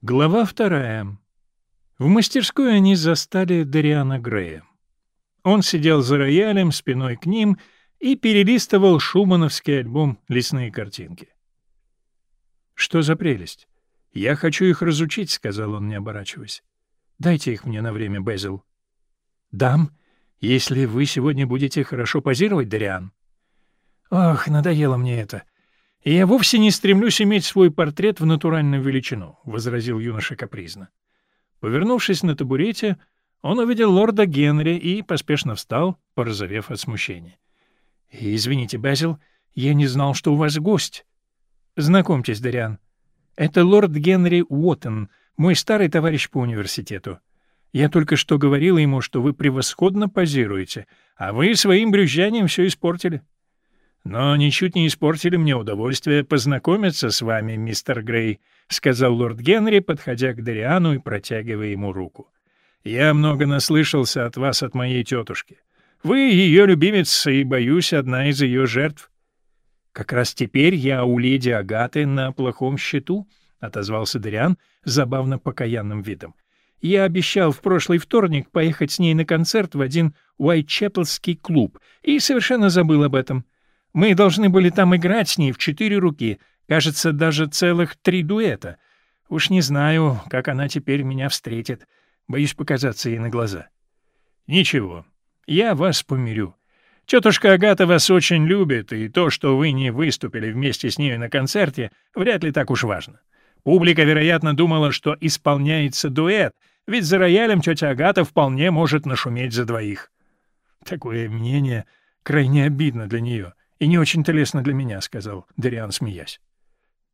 Глава вторая. В мастерской они застали Дариана Грея. Он сидел за роялем, спиной к ним, и перелистывал шумановский альбом «Лесные картинки». «Что за прелесть? Я хочу их разучить», — сказал он, не оборачиваясь. «Дайте их мне на время, Безил». «Дам, если вы сегодня будете хорошо позировать, Дариан». «Ох, надоело мне это. Я вовсе не стремлюсь иметь свой портрет в натуральную величину, — возразил юноша капризно. Повернувшись на табурете, он увидел лорда Генри и поспешно встал, порозовев от смущения. — Извините, Безил, я не знал, что у вас гость. — Знакомьтесь, Дариан. Это лорд Генри Уоттон, мой старый товарищ по университету. Я только что говорил ему, что вы превосходно позируете, а вы своим брюзжанием все испортили. — но ничуть не испортили мне удовольствие познакомиться с вами, мистер Грей, сказал лорд Генри, подходя к Дариану и протягивая ему руку. Я много наслышался от вас от моей тетушки. Вы ее любимец и, боюсь, одна из ее жертв. Как раз теперь я у леди Агаты на плохом счету, отозвался Дариан забавно покаянным видом. Я обещал в прошлый вторник поехать с ней на концерт в один Уайтчепелский клуб и совершенно забыл об этом. Мы должны были там играть с ней в четыре руки, кажется, даже целых три дуэта. Уж не знаю, как она теперь меня встретит. Боюсь показаться ей на глаза. Ничего, я вас помирю. Тетушка Агата вас очень любит, и то, что вы не выступили вместе с ней на концерте, вряд ли так уж важно. Публика, вероятно, думала, что исполняется дуэт, ведь за роялем тетя Агата вполне может нашуметь за двоих. Такое мнение крайне обидно для нее и не очень-то лестно для меня», — сказал Дериан, смеясь.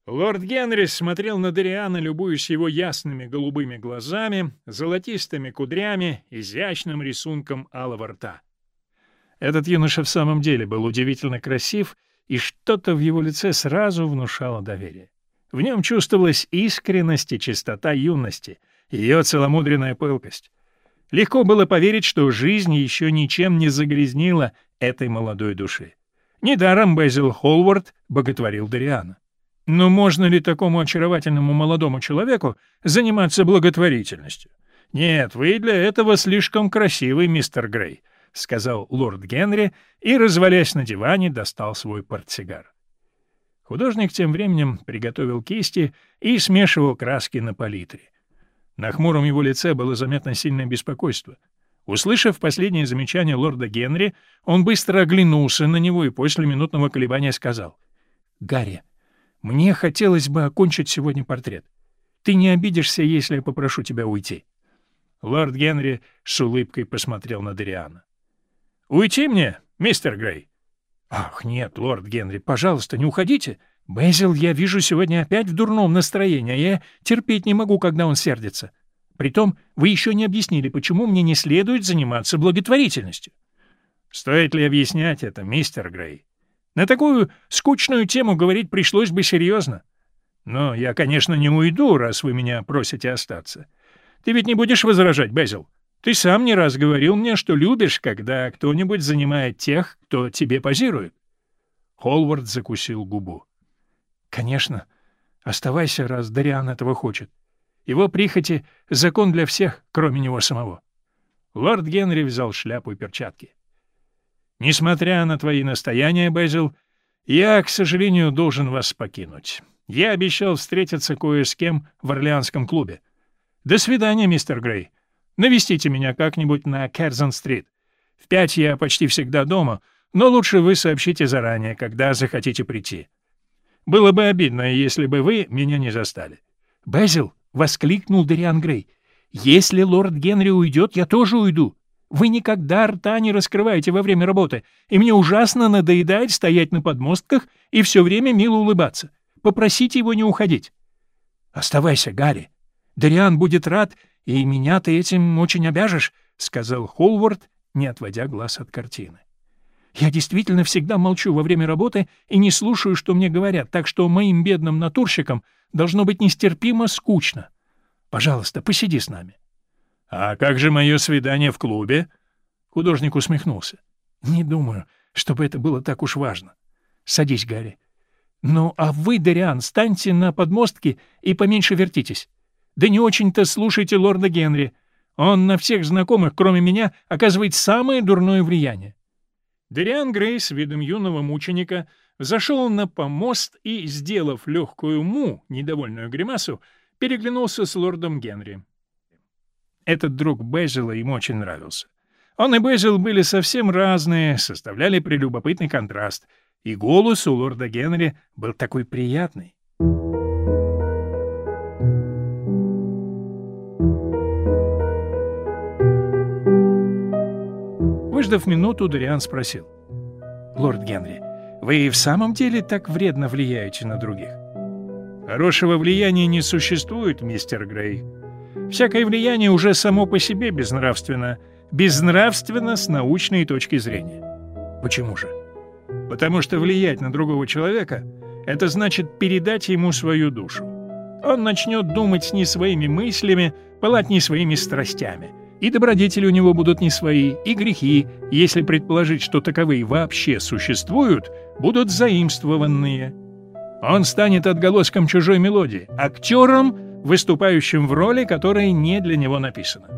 Лорд Генри смотрел на Дериана, любуясь его ясными голубыми глазами, золотистыми кудрями, изящным рисунком алого рта. Этот юноша в самом деле был удивительно красив, и что-то в его лице сразу внушало доверие. В нем чувствовалась искренность и чистота юности, ее целомудренная пылкость. Легко было поверить, что жизнь еще ничем не загрязнила этой молодой души. Недаром Безил Холвард боготворил Дариана. Но можно ли такому очаровательному молодому человеку заниматься благотворительностью? Нет, вы для этого слишком красивый, мистер Грей, — сказал лорд Генри и, развалясь на диване, достал свой портсигар. Художник тем временем приготовил кисти и смешивал краски на палитре. На хмуром его лице было заметно сильное беспокойство. Услышав последнее замечание лорда Генри, он быстро оглянулся на него и после минутного колебания сказал. — Гарри, мне хотелось бы окончить сегодня портрет. Ты не обидишься, если я попрошу тебя уйти? Лорд Генри с улыбкой посмотрел на Дариана. — Уйти мне, мистер Грей? — Ах, нет, лорд Генри, пожалуйста, не уходите. Безил, я вижу сегодня опять в дурном настроении, а я терпеть не могу, когда он сердится. — Притом вы еще не объяснили, почему мне не следует заниматься благотворительностью. Стоит ли объяснять это, мистер Грей? На такую скучную тему говорить пришлось бы серьезно. Но я, конечно, не уйду, раз вы меня просите остаться. Ты ведь не будешь возражать, Безил? Ты сам не раз говорил мне, что любишь, когда кто-нибудь занимает тех, кто тебе позирует. Холвард закусил губу. — Конечно. Оставайся, раз Дариан этого хочет. — его прихоти — закон для всех, кроме него самого. Лорд Генри взял шляпу и перчатки. «Несмотря на твои настояния, Безил, я, к сожалению, должен вас покинуть. Я обещал встретиться кое с кем в Орлеанском клубе. До свидания, мистер Грей. Навестите меня как-нибудь на Керзон-стрит. В пять я почти всегда дома, но лучше вы сообщите заранее, когда захотите прийти. Было бы обидно, если бы вы меня не застали. Безил, — воскликнул Дариан Грей. «Если лорд Генри уйдет, я тоже уйду. Вы никогда рта не раскрываете во время работы, и мне ужасно надоедает стоять на подмостках и все время мило улыбаться. Попросите его не уходить». «Оставайся, Гарри. Дариан будет рад, и меня ты этим очень обяжешь», — сказал Холвард, не отводя глаз от картины. «Я действительно всегда молчу во время работы и не слушаю, что мне говорят, так что моим бедным натурщикам должно быть нестерпимо скучно. Пожалуйста, посиди с нами. — А как же мое свидание в клубе? Художник усмехнулся. — Не думаю, чтобы это было так уж важно. Садись, Гарри. Ну, а вы, Дариан, станьте на подмостке и поменьше вертитесь. Да не очень-то слушайте лорда Генри. Он на всех знакомых, кроме меня, оказывает самое дурное влияние. Дериан Грей с видом юного мученика зашел на помост и, сделав легкую му, недовольную гримасу, переглянулся с лордом Генри. Этот друг Безила ему очень нравился. Он и Безил были совсем разные, составляли прелюбопытный контраст, и голос у лорда Генри был такой приятный. Выждав минуту, Дориан спросил. «Лорд Генри, вы и в самом деле так вредно влияете на других?» «Хорошего влияния не существует, мистер Грей. Всякое влияние уже само по себе безнравственно. Безнравственно с научной точки зрения. Почему же? Потому что влиять на другого человека — это значит передать ему свою душу. Он начнет думать не своими мыслями, пылать не своими страстями — и добродетели у него будут не свои, и грехи, если предположить, что таковые вообще существуют, будут заимствованные. Он станет отголоском чужой мелодии, актером, выступающим в роли, которая не для него написана.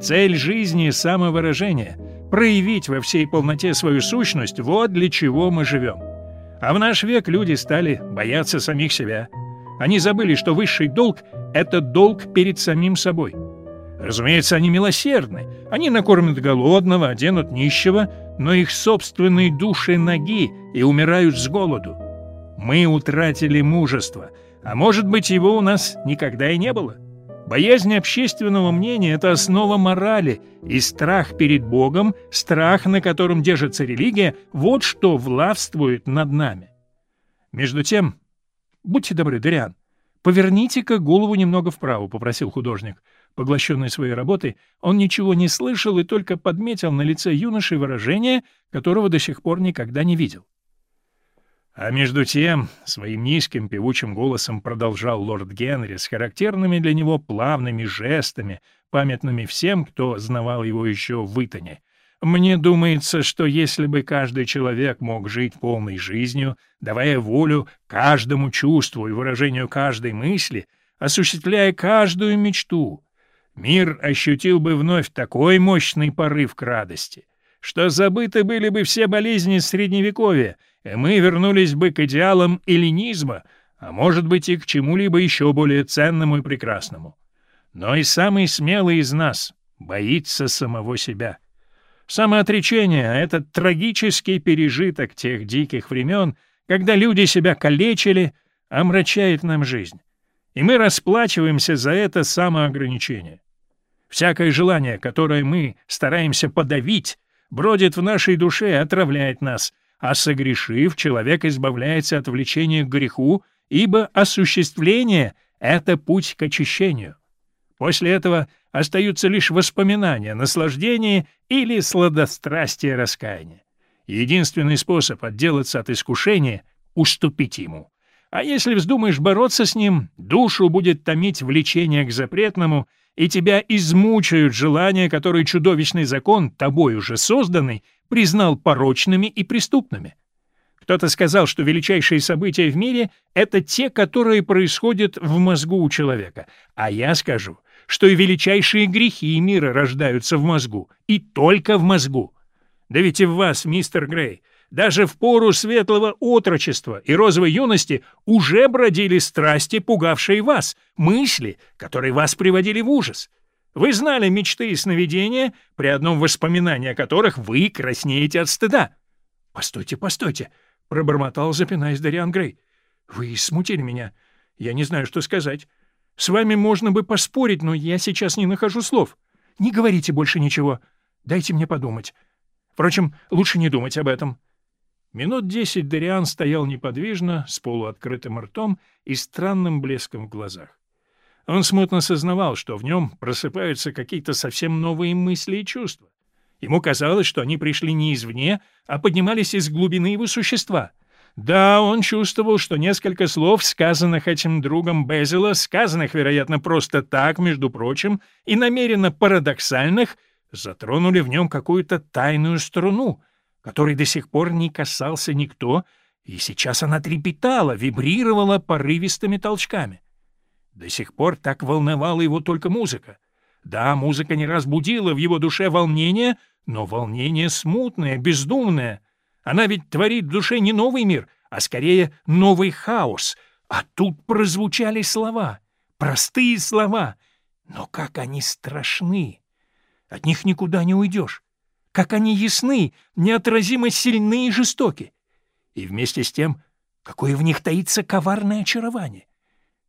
Цель жизни — самовыражение, проявить во всей полноте свою сущность — вот для чего мы живем. А в наш век люди стали бояться самих себя. Они забыли, что высший долг — это долг перед самим собой — Разумеется, они милосердны. Они накормят голодного, оденут нищего, но их собственные души ноги и умирают с голоду. Мы утратили мужество, а может быть, его у нас никогда и не было. Боязнь общественного мнения — это основа морали, и страх перед Богом, страх, на котором держится религия, вот что властвует над нами. Между тем, будьте добры, Дориан, поверните-ка голову немного вправо, — попросил художник. Поглощенный своей работой, он ничего не слышал и только подметил на лице юноши выражение, которого до сих пор никогда не видел. А между тем, своим низким певучим голосом продолжал лорд Генри с характерными для него плавными жестами, памятными всем, кто знавал его еще в Итоне. Мне думается, что если бы каждый человек мог жить полной жизнью, давая волю каждому чувству и выражению каждой мысли, осуществляя каждую мечту, мир ощутил бы вновь такой мощный порыв к радости, что забыты были бы все болезни Средневековья, и мы вернулись бы к идеалам эллинизма, а может быть и к чему-либо еще более ценному и прекрасному. Но и самый смелый из нас боится самого себя. Самоотречение — это трагический пережиток тех диких времен, когда люди себя калечили, омрачает нам жизнь. И мы расплачиваемся за это самоограничение. Всякое желание, которое мы стараемся подавить, бродит в нашей душе и отравляет нас, а согрешив, человек избавляется от влечения к греху, ибо осуществление — это путь к очищению. После этого остаются лишь воспоминания, наслаждение или сладострастие раскаяния. Единственный способ отделаться от искушения — уступить ему. А если вздумаешь бороться с ним, душу будет томить влечение к запретному — и тебя измучают желания, которые чудовищный закон, тобой уже созданный, признал порочными и преступными. Кто-то сказал, что величайшие события в мире — это те, которые происходят в мозгу у человека. А я скажу, что и величайшие грехи мира рождаются в мозгу, и только в мозгу. Да ведь и в вас, мистер Грей, даже в пору светлого отрочества и розовой юности уже бродили страсти, пугавшие вас, мысли, которые вас приводили в ужас. Вы знали мечты и сновидения, при одном воспоминании о которых вы краснеете от стыда. — Постойте, постойте, — пробормотал, запинаясь Дариан Грей. — Вы смутили меня. Я не знаю, что сказать. С вами можно бы поспорить, но я сейчас не нахожу слов. Не говорите больше ничего. Дайте мне подумать. Впрочем, лучше не думать об этом. — Минут десять Дариан стоял неподвижно, с полуоткрытым ртом и странным блеском в глазах. Он смутно сознавал, что в нем просыпаются какие-то совсем новые мысли и чувства. Ему казалось, что они пришли не извне, а поднимались из глубины его существа. Да, он чувствовал, что несколько слов, сказанных этим другом Безила, сказанных, вероятно, просто так, между прочим, и намеренно парадоксальных, затронули в нем какую-то тайную струну, которой до сих пор не касался никто, и сейчас она трепетала, вибрировала порывистыми толчками. До сих пор так волновала его только музыка. Да, музыка не раз будила в его душе волнение, но волнение смутное, бездумное. Она ведь творит в душе не новый мир, а скорее новый хаос. А тут прозвучали слова, простые слова. Но как они страшны! От них никуда не уйдешь. Как они ясны, неотразимо сильны и жестоки. И вместе с тем, какое в них таится коварное очарование.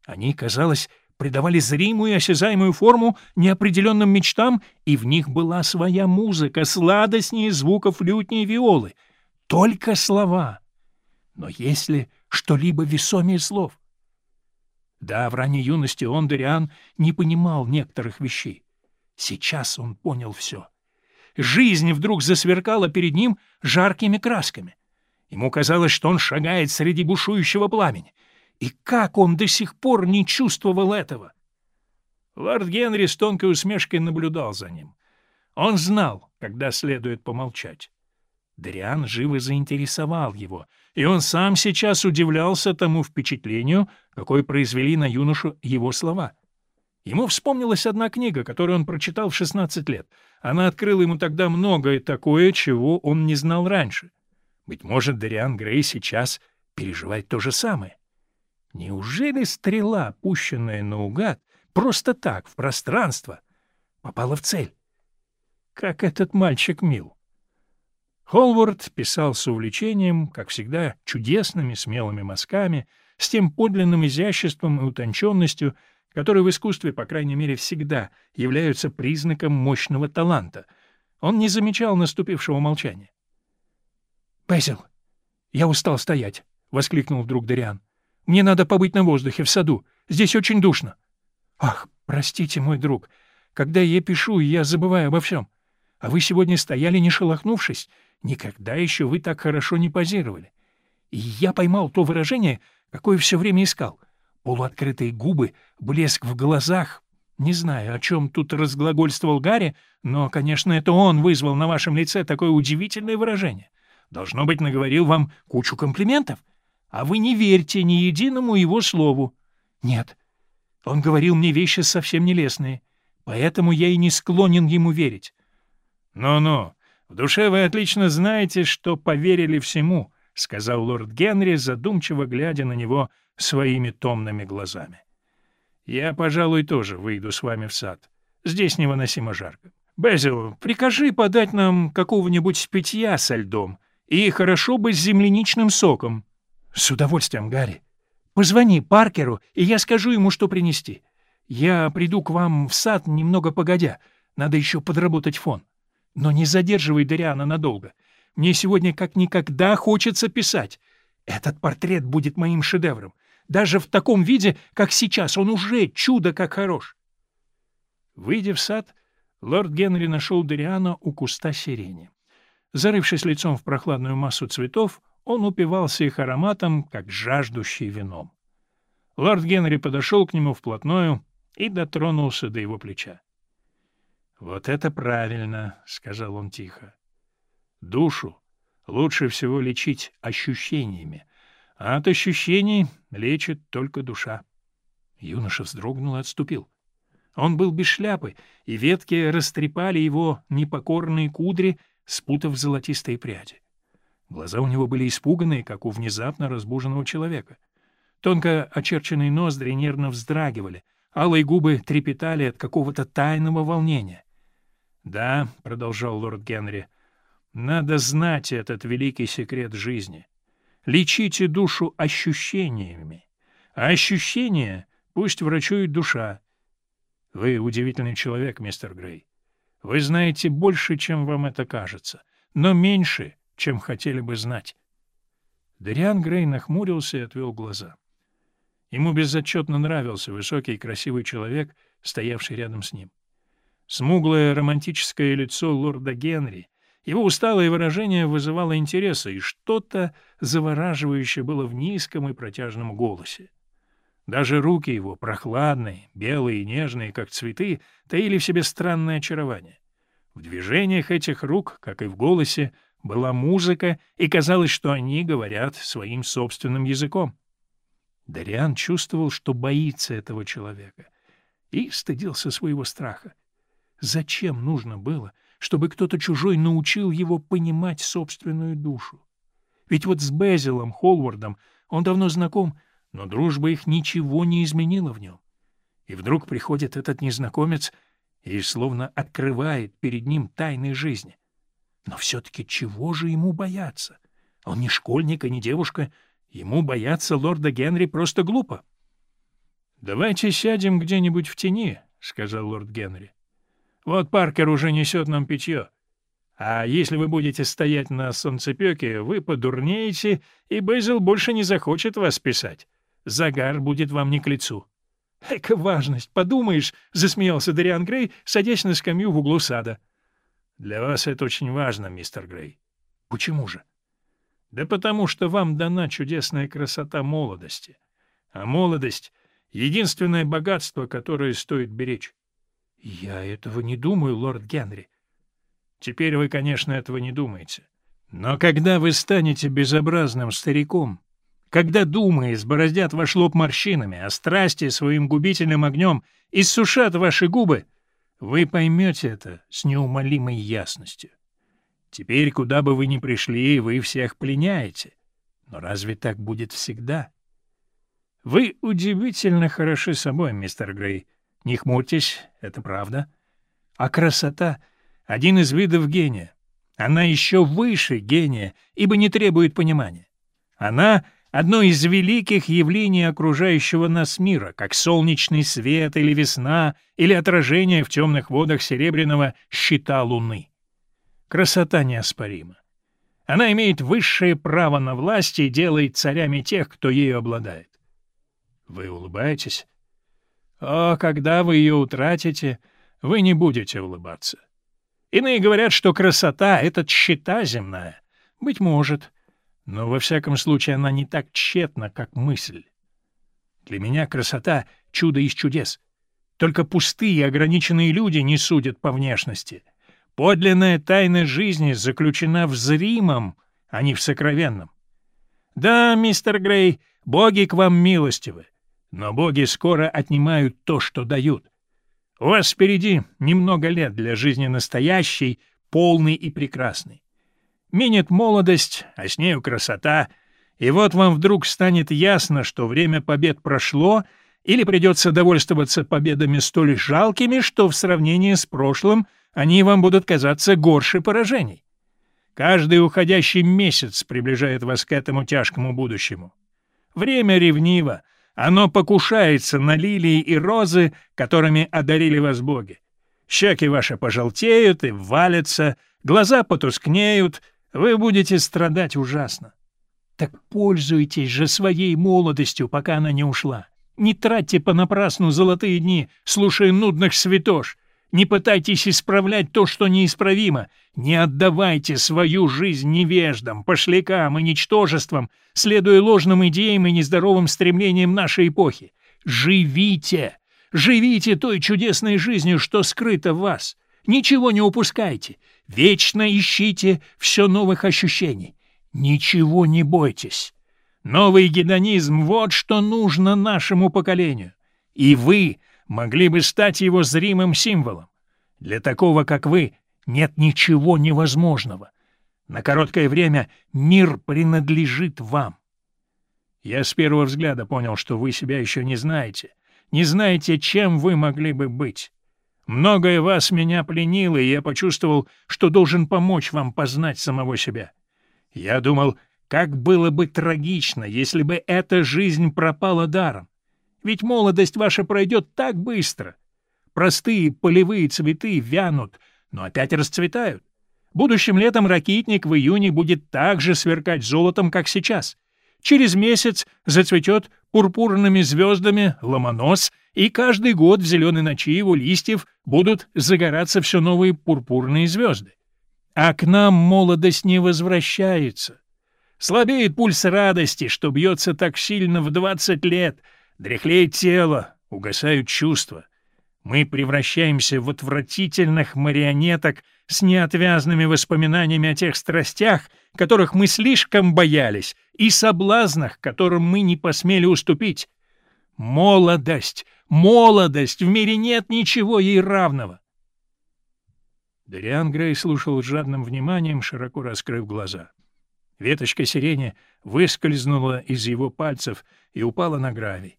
Они, казалось, придавали зримую и осязаемую форму неопределенным мечтам, и в них была своя музыка, сладостнее звуков лютни и виолы. Только слова. Но есть ли что-либо весомее слов? Да, в ранней юности он, Дориан, не понимал некоторых вещей. Сейчас он понял все. Жизнь вдруг засверкала перед ним жаркими красками. Ему казалось, что он шагает среди бушующего пламени. И как он до сих пор не чувствовал этого? Лорд Генри с тонкой усмешкой наблюдал за ним. Он знал, когда следует помолчать. Дариан живо заинтересовал его, и он сам сейчас удивлялся тому впечатлению, какое произвели на юношу его слова. Ему вспомнилась одна книга, которую он прочитал в 16 лет. Она открыла ему тогда многое такое, чего он не знал раньше. Быть может, Дариан Грей сейчас переживает то же самое. Неужели стрела, пущенная наугад, просто так, в пространство, попала в цель? Как этот мальчик мил! Холвард писал с увлечением, как всегда, чудесными, смелыми мазками, с тем подлинным изяществом и утонченностью, которые в искусстве, по крайней мере, всегда являются признаком мощного таланта. Он не замечал наступившего молчания. «Безил, я устал стоять!» — воскликнул вдруг Дариан. Мне надо побыть на воздухе, в саду. Здесь очень душно. Ах, простите, мой друг. Когда я пишу, я забываю обо всем. А вы сегодня стояли, не шелохнувшись. Никогда еще вы так хорошо не позировали. И я поймал то выражение, какое все время искал. Полуоткрытые губы, блеск в глазах. Не знаю, о чем тут разглагольствовал Гарри, но, конечно, это он вызвал на вашем лице такое удивительное выражение. Должно быть, наговорил вам кучу комплиментов а вы не верьте ни единому его слову. Нет, он говорил мне вещи совсем нелестные, поэтому я и не склонен ему верить. «Ну-ну, в душе вы отлично знаете, что поверили всему», — сказал лорд Генри, задумчиво глядя на него своими томными глазами. «Я, пожалуй, тоже выйду с вами в сад. Здесь невыносимо жарко. Безил, прикажи подать нам какого-нибудь питья со льдом, и хорошо бы с земляничным соком». — С удовольствием, Гарри. Позвони Паркеру, и я скажу ему, что принести. Я приду к вам в сад немного погодя. Надо еще подработать фон. Но не задерживай Дариана надолго. Мне сегодня как никогда хочется писать. Этот портрет будет моим шедевром. Даже в таком виде, как сейчас, он уже чудо как хорош. Выйдя в сад, лорд Генри нашел Дариана у куста сирени. Зарывшись лицом в прохладную массу цветов, он упивался их ароматом, как жаждущий вином. Лорд Генри подошел к нему вплотную и дотронулся до его плеча. — Вот это правильно, — сказал он тихо. — Душу лучше всего лечить ощущениями, а от ощущений лечит только душа. Юноша вздрогнул и отступил. Он был без шляпы, и ветки растрепали его непокорные кудри, спутав золотистые пряди. Глаза у него были испуганные, как у внезапно разбуженного человека. Тонко очерченные ноздри нервно вздрагивали, алые губы трепетали от какого-то тайного волнения. «Да», — продолжал лорд Генри, — «надо знать этот великий секрет жизни. Лечите душу ощущениями, а ощущения пусть врачует душа. Вы удивительный человек, мистер Грей. Вы знаете больше, чем вам это кажется, но меньше, чем хотели бы знать. Дариан Грей нахмурился и отвел глаза. Ему безотчетно нравился высокий и красивый человек, стоявший рядом с ним. Смуглое романтическое лицо лорда Генри, его усталое выражение вызывало интерес, и что-то завораживающее было в низком и протяжном голосе. Даже руки его, прохладные, белые и нежные, как цветы, таили в себе странное очарование. В движениях этих рук, как и в голосе, была музыка, и казалось, что они говорят своим собственным языком. Дариан чувствовал, что боится этого человека, и стыдился своего страха. Зачем нужно было, чтобы кто-то чужой научил его понимать собственную душу? Ведь вот с Безилом Холвардом он давно знаком, но дружба их ничего не изменила в нем. И вдруг приходит этот незнакомец и словно открывает перед ним тайны жизни. Но все-таки чего же ему бояться? Он не школьник и не девушка. Ему бояться лорда Генри просто глупо. — Давайте сядем где-нибудь в тени, — сказал лорд Генри. — Вот Паркер уже несет нам питье. А если вы будете стоять на солнцепеке, вы подурнеете, и Безил больше не захочет вас писать. Загар будет вам не к лицу. — Эка важность, подумаешь, — засмеялся Дариан Грей, садясь на скамью в углу сада. — Для вас это очень важно, мистер Грей. — Почему же? — Да потому что вам дана чудесная красота молодости. А молодость — единственное богатство, которое стоит беречь. — Я этого не думаю, лорд Генри. — Теперь вы, конечно, этого не думаете. Но когда вы станете безобразным стариком, когда думы избороздят ваш лоб морщинами, а страсти своим губительным огнем иссушат ваши губы, вы поймете это с неумолимой ясностью. Теперь, куда бы вы ни пришли, вы всех пленяете. Но разве так будет всегда? Вы удивительно хороши собой, мистер Грей. Не хмурьтесь, это правда. А красота — один из видов гения. Она еще выше гения, ибо не требует понимания. Она — одно из великих явлений окружающего нас мира, как солнечный свет или весна, или отражение в темных водах серебряного щита Луны. Красота неоспорима. Она имеет высшее право на власть и делает царями тех, кто ею обладает. Вы улыбаетесь? О, когда вы ее утратите, вы не будете улыбаться. Иные говорят, что красота — это щита земная. Быть может — но во всяком случае она не так тщетна, как мысль. Для меня красота — чудо из чудес. Только пустые ограниченные люди не судят по внешности. Подлинная тайна жизни заключена в зримом, а не в сокровенном. Да, мистер Грей, боги к вам милостивы, но боги скоро отнимают то, что дают. У вас впереди немного лет для жизни настоящей, полной и прекрасной. Минет молодость, а с нею красота, и вот вам вдруг станет ясно, что время побед прошло, или придется довольствоваться победами столь жалкими, что в сравнении с прошлым они вам будут казаться горше поражений. Каждый уходящий месяц приближает вас к этому тяжкому будущему. Время ревниво, оно покушается на лилии и розы, которыми одарили вас боги. Щеки ваши пожелтеют и валятся, глаза потускнеют — вы будете страдать ужасно. Так пользуйтесь же своей молодостью, пока она не ушла. Не тратьте понапрасну золотые дни, слушая нудных святош. Не пытайтесь исправлять то, что неисправимо. Не отдавайте свою жизнь невеждам, пошлякам и ничтожествам, следуя ложным идеям и нездоровым стремлениям нашей эпохи. Живите! Живите той чудесной жизнью, что скрыто в вас. Ничего не упускайте. Вечно ищите все новых ощущений. Ничего не бойтесь. Новый гедонизм — вот что нужно нашему поколению. И вы могли бы стать его зримым символом. Для такого, как вы, нет ничего невозможного. На короткое время мир принадлежит вам. Я с первого взгляда понял, что вы себя еще не знаете. Не знаете, чем вы могли бы быть. Многое вас меня пленило, и я почувствовал, что должен помочь вам познать самого себя. Я думал, как было бы трагично, если бы эта жизнь пропала даром. Ведь молодость ваша пройдет так быстро. Простые полевые цветы вянут, но опять расцветают. Будущим летом ракитник в июне будет так же сверкать золотом, как сейчас. Через месяц зацветет пурпурными звездами ломонос, и каждый год в зеленой ночи его листьев будут загораться все новые пурпурные звезды. А к нам молодость не возвращается. Слабеет пульс радости, что бьется так сильно в двадцать лет, дряхлеет тело, угасают чувства. Мы превращаемся в отвратительных марионеток с неотвязными воспоминаниями о тех страстях, которых мы слишком боялись, и соблазнах, которым мы не посмели уступить. Молодость! Молодость! В мире нет ничего ей равного! Дариан Грей слушал с жадным вниманием, широко раскрыв глаза. Веточка сирени выскользнула из его пальцев и упала на гравий.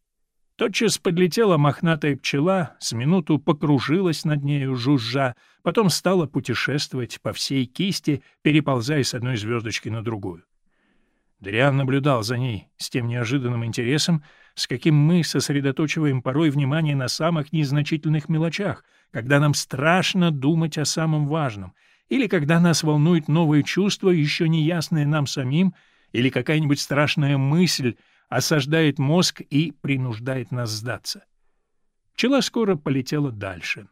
Тотчас подлетела мохнатая пчела, с минуту покружилась над нею, жужжа, потом стала путешествовать по всей кисти, переползая с одной звездочки на другую. Дриан наблюдал за ней с тем неожиданным интересом, с каким мы сосредоточиваем порой внимание на самых незначительных мелочах, когда нам страшно думать о самом важном, или когда нас волнует новое чувство, еще неясное нам самим, или какая-нибудь страшная мысль, осаждает мозг и принуждает нас сдаться. Пчела скоро полетела дальше.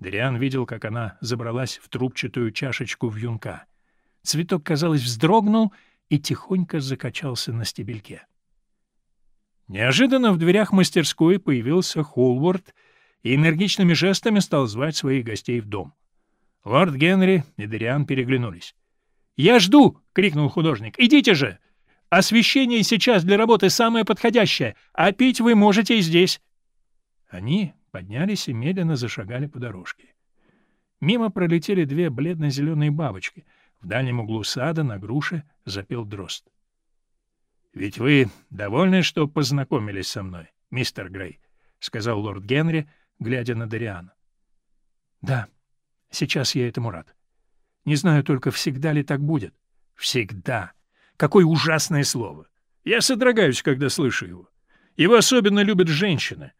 Дриан видел, как она забралась в трубчатую чашечку вьюнка. Цветок, казалось, вздрогнул и тихонько закачался на стебельке. Неожиданно в дверях мастерской появился Холвард и энергичными жестами стал звать своих гостей в дом. Лорд Генри и Дориан переглянулись. «Я жду!» — крикнул художник. «Идите же! Освещение сейчас для работы самое подходящее, а пить вы можете и здесь». Они поднялись и медленно зашагали по дорожке. Мимо пролетели две бледно-зеленые бабочки. В дальнем углу сада на груше запел дрозд. — Ведь вы довольны, что познакомились со мной, мистер Грей? — сказал лорд Генри, глядя на Дориана. — Да, сейчас я этому рад. Не знаю только, всегда ли так будет. — Всегда. Какое ужасное слово! Я содрогаюсь, когда слышу его. Его особенно любят женщины.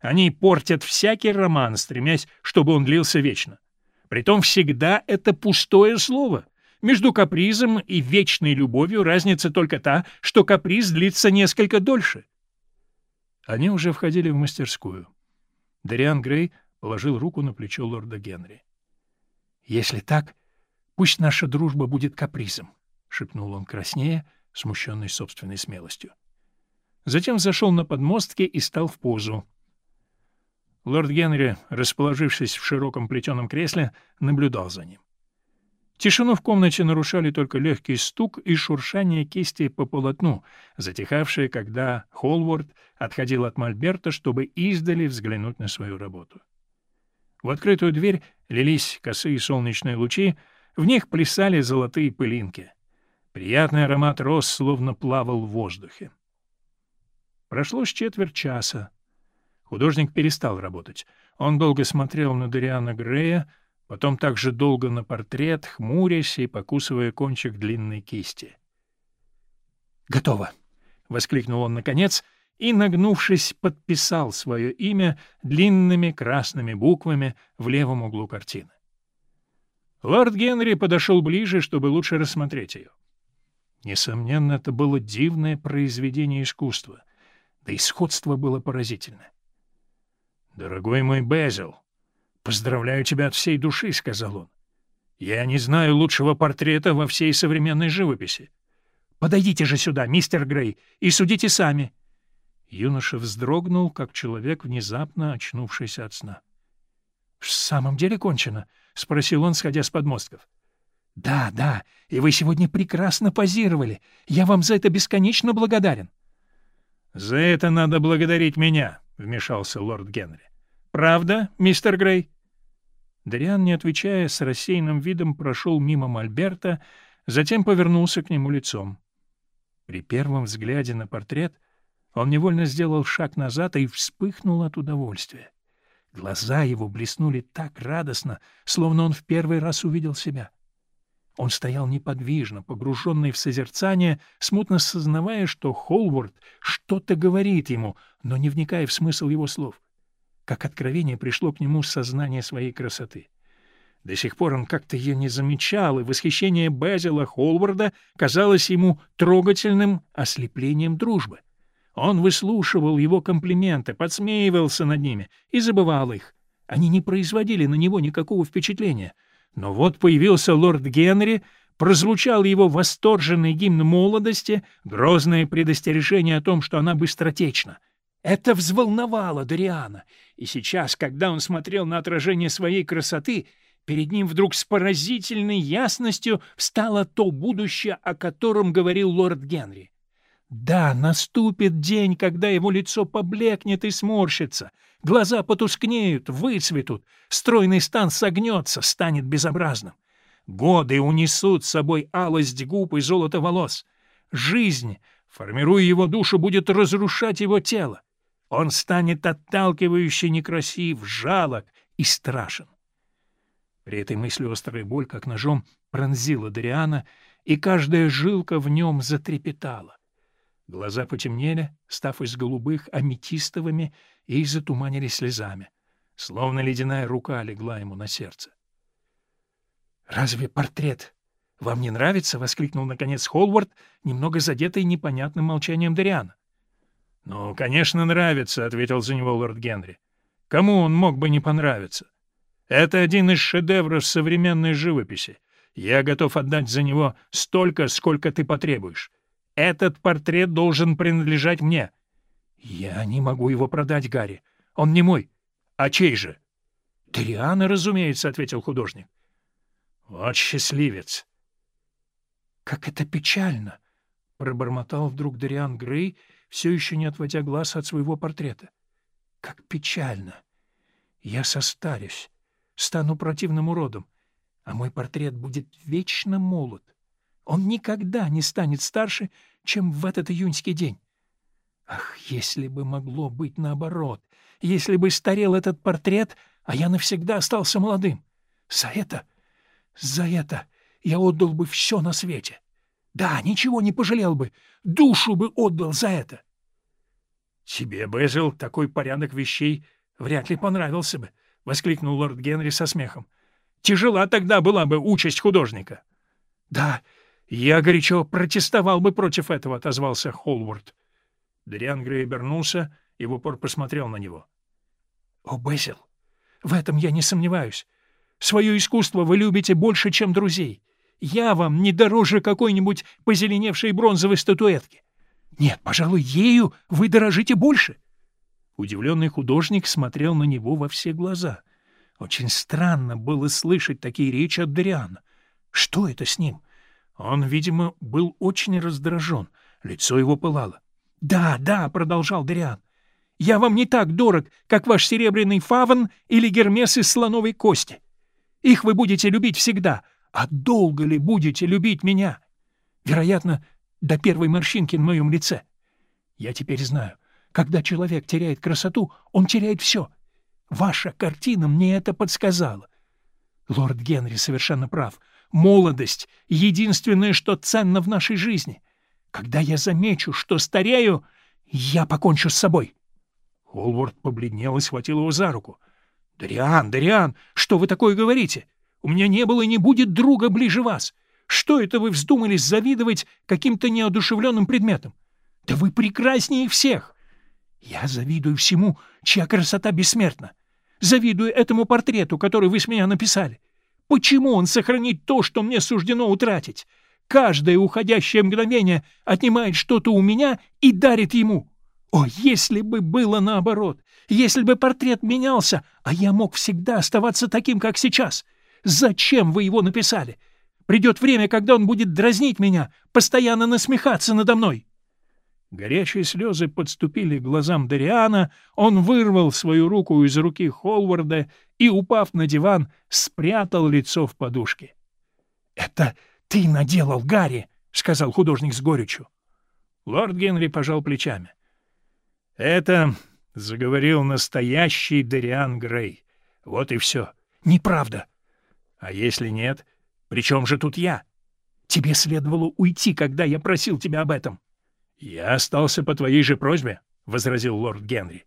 Они портят всякий роман, стремясь, чтобы он длился вечно. Притом всегда это пустое слово. Между капризом и вечной любовью разница только та, что каприз длится несколько дольше. Они уже входили в мастерскую. Дариан Грей положил руку на плечо лорда Генри. — Если так, пусть наша дружба будет капризом. — шепнул он краснее, смущенный собственной смелостью. Затем зашел на подмостки и стал в позу. Лорд Генри, расположившись в широком плетеном кресле, наблюдал за ним. Тишину в комнате нарушали только легкий стук и шуршание кисти по полотну, затихавшее, когда Холворд отходил от Мольберта, чтобы издали взглянуть на свою работу. В открытую дверь лились косые солнечные лучи, в них плясали золотые пылинки — Приятный аромат роз словно плавал в воздухе. Прошло с четверть часа. Художник перестал работать. Он долго смотрел на Дориана Грея, потом также долго на портрет, хмурясь и покусывая кончик длинной кисти. «Готово!» — воскликнул он наконец и, нагнувшись, подписал свое имя длинными красными буквами в левом углу картины. Лорд Генри подошел ближе, чтобы лучше рассмотреть ее. Несомненно, это было дивное произведение искусства, да и сходство было поразительное. «Дорогой мой Безил, поздравляю тебя от всей души», — сказал он. «Я не знаю лучшего портрета во всей современной живописи. Подойдите же сюда, мистер Грей, и судите сами». Юноша вздрогнул, как человек, внезапно очнувшийся от сна. — В самом деле кончено? — спросил он, сходя с подмостков. «Да, да, и вы сегодня прекрасно позировали. Я вам за это бесконечно благодарен». «За это надо благодарить меня», — вмешался лорд Генри. «Правда, мистер Грей?» Дариан, не отвечая, с рассеянным видом прошел мимо Мольберта, затем повернулся к нему лицом. При первом взгляде на портрет он невольно сделал шаг назад и вспыхнул от удовольствия. Глаза его блеснули так радостно, словно он в первый раз увидел себя. Он стоял неподвижно, погруженный в созерцание, смутно сознавая, что Холвард что-то говорит ему, но не вникая в смысл его слов. Как откровение пришло к нему сознание своей красоты. До сих пор он как-то ее не замечал, и восхищение Безила Холварда казалось ему трогательным ослеплением дружбы. Он выслушивал его комплименты, подсмеивался над ними и забывал их. Они не производили на него никакого впечатления — но вот появился лорд Генри, прозвучал его восторженный гимн молодости, грозное предостережение о том, что она быстротечна. Это взволновало Дориана, и сейчас, когда он смотрел на отражение своей красоты, перед ним вдруг с поразительной ясностью встало то будущее, о котором говорил лорд Генри. Да, наступит день, когда его лицо поблекнет и сморщится, глаза потускнеют, выцветут, стройный стан согнется, станет безобразным. Годы унесут с собой алость губ и золото волос. Жизнь, формируя его душу, будет разрушать его тело. Он станет отталкивающе некрасив, жалок и страшен. При этой мысли острая боль, как ножом, пронзила Дариана, и каждая жилка в нем затрепетала. Глаза потемнели, став из голубых аметистовыми, и затуманились слезами. Словно ледяная рука легла ему на сердце. «Разве портрет вам не нравится?» — воскликнул, наконец, Холвард, немного задетый непонятным молчанием Дариана. «Ну, конечно, нравится», — ответил за него лорд Генри. «Кому он мог бы не понравиться? Это один из шедевров современной живописи. Я готов отдать за него столько, сколько ты потребуешь. Этот портрет должен принадлежать мне». «Я не могу его продать, Гарри. Он не мой. А чей же?» «Дариана, разумеется», — ответил художник. «Вот счастливец!» «Как это печально!» — пробормотал вдруг Дариан Грей, все еще не отводя глаз от своего портрета. «Как печально! Я состарюсь, стану противным уродом, а мой портрет будет вечно молод. Он никогда не станет старше, чем в этот июньский день. Ах, если бы могло быть наоборот! Если бы старел этот портрет, а я навсегда остался молодым! За это за это я отдал бы все на свете. Да, ничего не пожалел бы, душу бы отдал за это. — Тебе, Безил, такой порядок вещей вряд ли понравился бы, — воскликнул лорд Генри со смехом. — Тяжела тогда была бы участь художника. — Да, я горячо протестовал бы против этого, — отозвался Холвард. Дориан Грей обернулся и в упор посмотрел на него. — О, Безил, в этом я не сомневаюсь. Свое искусство вы любите больше, чем друзей. Я вам не дороже какой-нибудь позеленевшей бронзовой статуэтки. Нет, пожалуй, ею вы дорожите больше. Удивленный художник смотрел на него во все глаза. Очень странно было слышать такие речи от Дариана. Что это с ним? Он, видимо, был очень раздражен. Лицо его пылало. «Да, да», — продолжал Дариан, — «я вам не так дорог, как ваш серебряный фаван или гермес из слоновой кости. Их вы будете любить всегда. А долго ли будете любить меня? Вероятно, до первой морщинки на моем лице. Я теперь знаю, когда человек теряет красоту, он теряет все. Ваша картина мне это подсказала. Лорд Генри совершенно прав. Молодость — единственное, что ценно в нашей жизни. Когда я замечу, что старею, я покончу с собой. Холвард побледнел и схватил его за руку. «Дариан, Дариан, что вы такое говорите? У меня не было и не будет друга ближе вас. Что это вы вздумались завидовать каким-то неодушевленным предметам? Да вы прекраснее всех!» «Я завидую всему, чья красота бессмертна. Завидую этому портрету, который вы с меня написали. Почему он сохранит то, что мне суждено утратить? Каждое уходящее мгновение отнимает что-то у меня и дарит ему. О, если бы было наоборот! Если бы портрет менялся, а я мог всегда оставаться таким, как сейчас! Зачем вы его написали? Придет время, когда он будет дразнить меня, постоянно насмехаться надо мной!» Горячие слезы подступили к глазам Дариана, он вырвал свою руку из руки Холварда и, упав на диван, спрятал лицо в подушке. — Это ты наделал, Гарри! — сказал художник с горечью. Лорд Генри пожал плечами. Это заговорил настоящий Дариан Грей. Вот и все. Неправда. А если нет, при чем же тут я? Тебе следовало уйти, когда я просил тебя об этом. Я остался по твоей же просьбе, — возразил лорд Генри.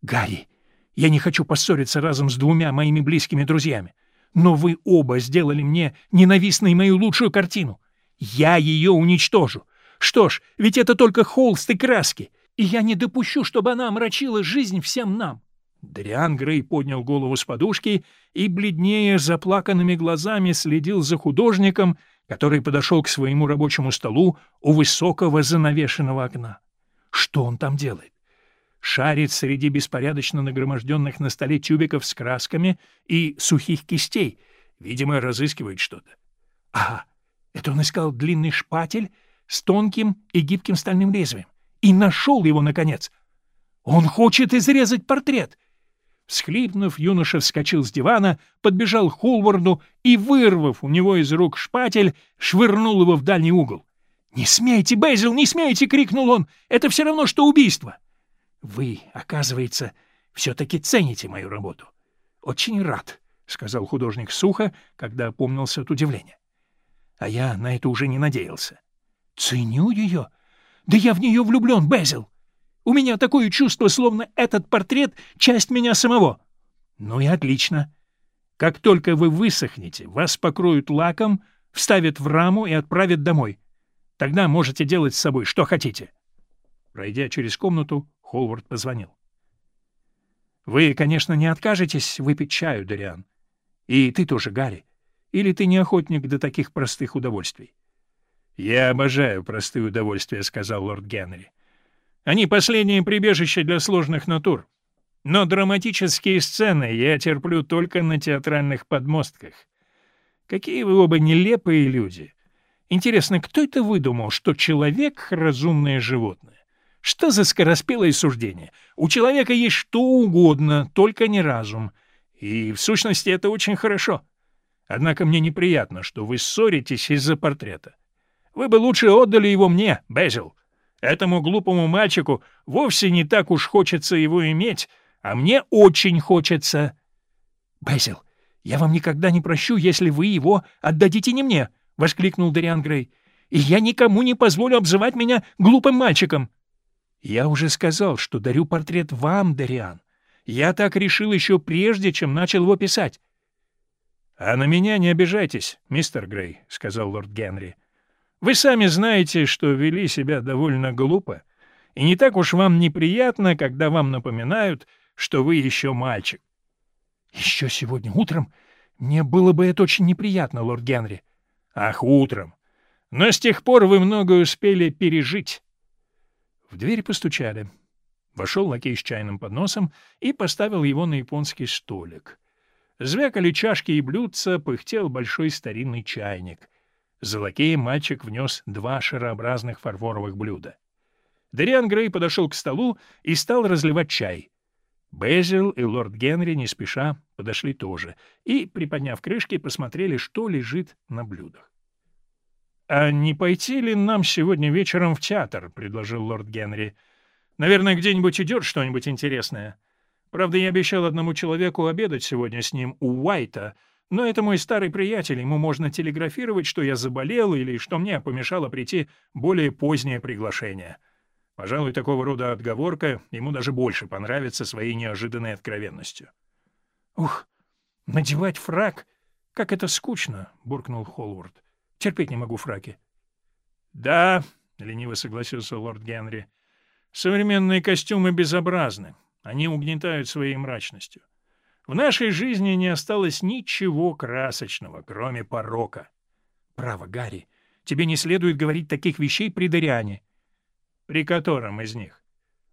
Гарри, я не хочу поссориться разом с двумя моими близкими друзьями. Но вы оба сделали мне ненавистной мою лучшую картину. Я ее уничтожу. Что ж, ведь это только холст и краски и я не допущу, чтобы она омрачила жизнь всем нам. Дриан Грей поднял голову с подушки и, бледнее, заплаканными глазами следил за художником, который подошел к своему рабочему столу у высокого занавешенного окна. Что он там делает? шарит среди беспорядочно нагроможденных на столе тюбиков с красками и сухих кистей. Видимо, разыскивает что-то. Ага, это он искал длинный шпатель с тонким и гибким стальным лезвием. И нашел его, наконец. Он хочет изрезать портрет. Всхлипнув, юноша вскочил с дивана, подбежал к Холварду и, вырвав у него из рук шпатель, швырнул его в дальний угол. «Не смейте, Бейзил, не смейте!» — крикнул он. «Это все равно, что убийство!» «Вы, оказывается, все-таки цените мою работу. Очень рад», — сказал художник сухо, когда опомнился от удивления. А я на это уже не надеялся. «Ценю ее? Да я в нее влюблен, Безил! У меня такое чувство, словно этот портрет — часть меня самого». «Ну и отлично. Как только вы высохнете, вас покроют лаком, вставят в раму и отправят домой. Тогда можете делать с собой что хотите». Пройдя через комнату, Холвард позвонил. «Вы, конечно, не откажетесь выпить чаю, Дориан. И ты тоже, Гарри. Или ты не охотник до таких простых удовольствий?» «Я обожаю простые удовольствия», — сказал лорд Генри. «Они последнее прибежище для сложных натур. Но драматические сцены я терплю только на театральных подмостках. Какие вы оба нелепые люди. Интересно, кто это выдумал, что человек — разумное животное? Что за скороспелое суждение? У человека есть что угодно, только не разум. И, в сущности, это очень хорошо. Однако мне неприятно, что вы ссоритесь из-за портрета. Вы бы лучше отдали его мне, Безил. Этому глупому мальчику вовсе не так уж хочется его иметь, а мне очень хочется. — Безил, я вам никогда не прощу, если вы его отдадите не мне, — воскликнул Дариан Грей. — И я никому не позволю обзывать меня глупым мальчиком. — я уже сказал, что дарю портрет вам, Дариан. Я так решил еще прежде, чем начал его писать. — А на меня не обижайтесь, мистер Грей, — сказал лорд Генри. — Вы сами знаете, что вели себя довольно глупо, и не так уж вам неприятно, когда вам напоминают, что вы еще мальчик. — Еще сегодня утром мне было бы это очень неприятно, лорд Генри. — Ах, утром! Но с тех пор вы многое успели пережить. В дверь постучали. Вошел лакей с чайным подносом и поставил его на японский столик. Звякали чашки и блюдца, пыхтел большой старинный чайник. За лакеем мальчик внес два шарообразных фарфоровых блюда. Дериан Грей подошел к столу и стал разливать чай. Безил и лорд Генри не спеша подошли тоже и, приподняв крышки, посмотрели, что лежит на блюдах. «А не пойти ли нам сегодня вечером в театр?» — предложил лорд Генри. «Наверное, где-нибудь идет что-нибудь интересное. Правда, я обещал одному человеку обедать сегодня с ним у Уайта, но это мой старый приятель, ему можно телеграфировать, что я заболел или что мне помешало прийти более позднее приглашение. Пожалуй, такого рода отговорка ему даже больше понравится своей неожиданной откровенностью». «Ух, надевать фраг! Как это скучно!» — буркнул Холвард. Терпеть не могу фраки. — Да, — лениво согласился лорд Генри, — современные костюмы безобразны. Они угнетают своей мрачностью. В нашей жизни не осталось ничего красочного, кроме порока. — Право, Гарри, тебе не следует говорить таких вещей при Дориане. — При котором из них?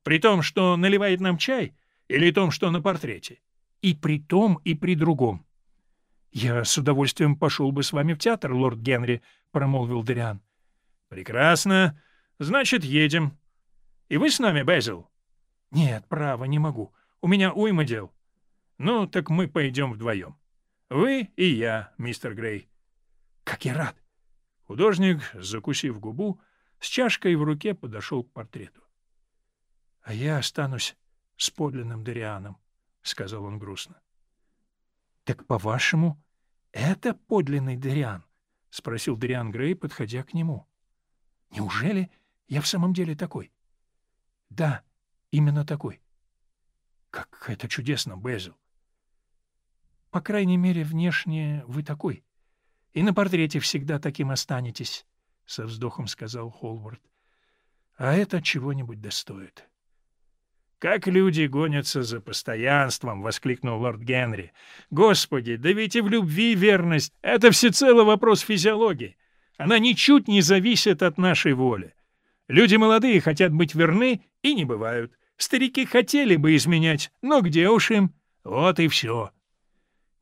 При том, что наливает нам чай, или том, что на портрете? — И при том, и при другом. — Я с удовольствием пошел бы с вами в театр, лорд Генри, — промолвил Дориан. — Прекрасно. Значит, едем. И вы с нами, Безил? — Нет, право, не могу. У меня уйма дел. — Ну, так мы пойдем вдвоем. Вы и я, мистер Грей. — Как я рад! Художник, закусив губу, с чашкой в руке подошел к портрету. — А я останусь с подлинным Дорианом, — сказал он грустно. Так, по-вашему, это подлинный Дориан? — спросил Дориан Грей, подходя к нему. — Неужели я в самом деле такой? — Да, именно такой. — Как это чудесно, Безил. — По крайней мере, внешне вы такой. И на портрете всегда таким останетесь, — со вздохом сказал Холвард. — А это чего-нибудь достоит. — «Как люди гонятся за постоянством!» — воскликнул лорд Генри. «Господи, да ведь и в любви верность — это всецело вопрос физиологии. Она ничуть не зависит от нашей воли. Люди молодые хотят быть верны и не бывают. Старики хотели бы изменять, но где уж им? Вот и все. —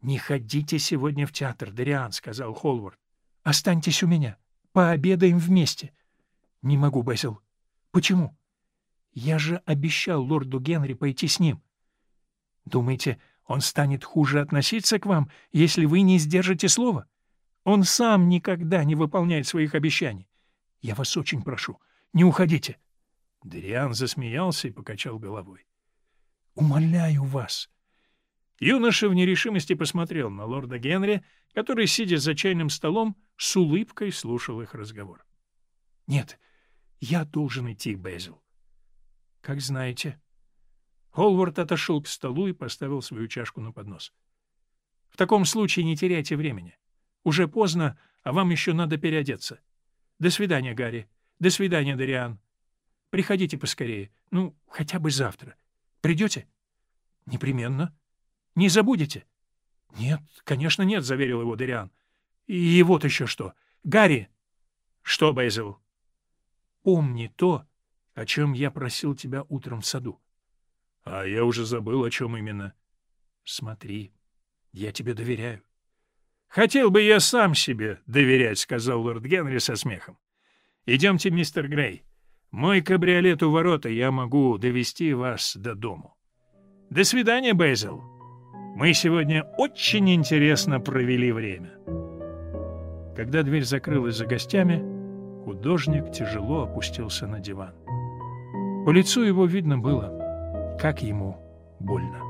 Не ходите сегодня в театр, Дариан, — сказал Холвард. — Останьтесь у меня. Пообедаем вместе. — Не могу, Безил. — Почему? — Я же обещал лорду Генри пойти с ним. — Думаете, он станет хуже относиться к вам, если вы не сдержите слова? Он сам никогда не выполняет своих обещаний. Я вас очень прошу, не уходите. Дариан засмеялся и покачал головой. — Умоляю вас. Юноша в нерешимости посмотрел на лорда Генри, который, сидя за чайным столом, с улыбкой слушал их разговор. — Нет, я должен идти, Безил. — Как знаете. Холвард отошел к столу и поставил свою чашку на поднос. — В таком случае не теряйте времени. Уже поздно, а вам еще надо переодеться. До свидания, Гарри. До свидания, Дариан. Приходите поскорее. Ну, хотя бы завтра. Придете? — Непременно. — Не забудете? — Нет, конечно, нет, — заверил его Дариан. — И вот еще что. Гарри! — Что, Бейзел? — Помни то, о чем я просил тебя утром в саду. — А я уже забыл, о чем именно. — Смотри, я тебе доверяю. — Хотел бы я сам себе доверять, — сказал лорд Генри со смехом. — Идемте, мистер Грей. Мой кабриолет у ворота, я могу довести вас до дому. До свидания, Бейзел. Мы сегодня очень интересно провели время. Когда дверь закрылась за гостями, художник тяжело опустился на диван. По лицу его видно было, как ему больно.